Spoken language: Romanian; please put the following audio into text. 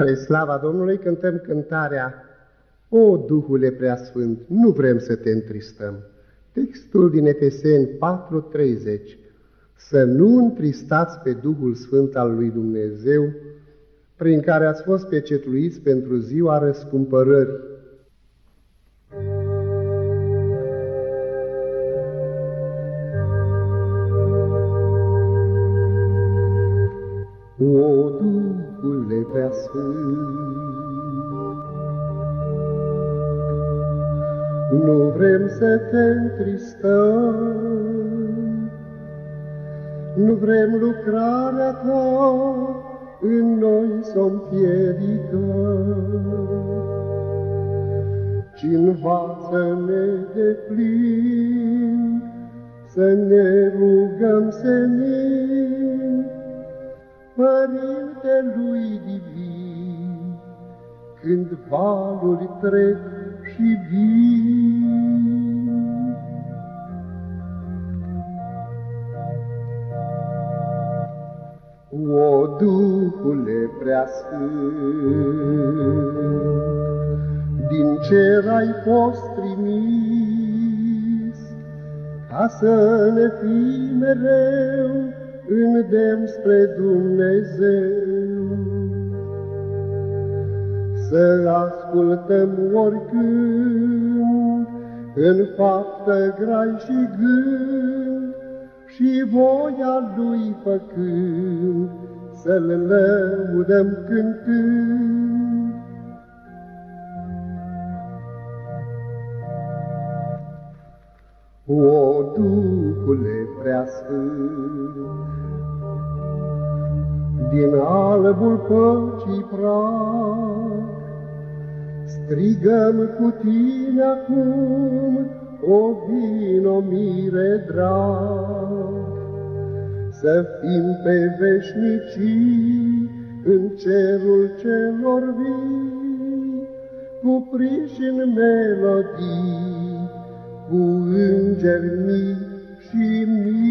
Spre slava Domnului cântăm cântarea O, Duhule Preasfânt, nu vrem să te întristăm. Textul din Efeseni 4.30 Să nu întristați pe Duhul Sfânt al lui Dumnezeu, prin care ați fost pecetluiți pentru ziua răscumpărării. O, Duhule prea Nu vrem să te întristăm, Nu vrem lucrarea ta în noi să-o împiedicăm, Ci învață-ne de plin să ne rugăm senin, Părinte lui Divin, când valuri trec și vin. O Duhule preasfânt, din cer ai fost trimis, ca să ne fii mereu îndemn spre Dumnezeu. Să ascultăm oricând, în faptă grai și gând, și voia Lui făcând, să-L lăudăm cântând. O Duhule preasfânt, din albul păcii prag. Strigăm cu tine acum, o vino mire drag, Să fim pe veșnicii în cerul celor vii, Cupriși în melodii, cu îngeri mii și mii.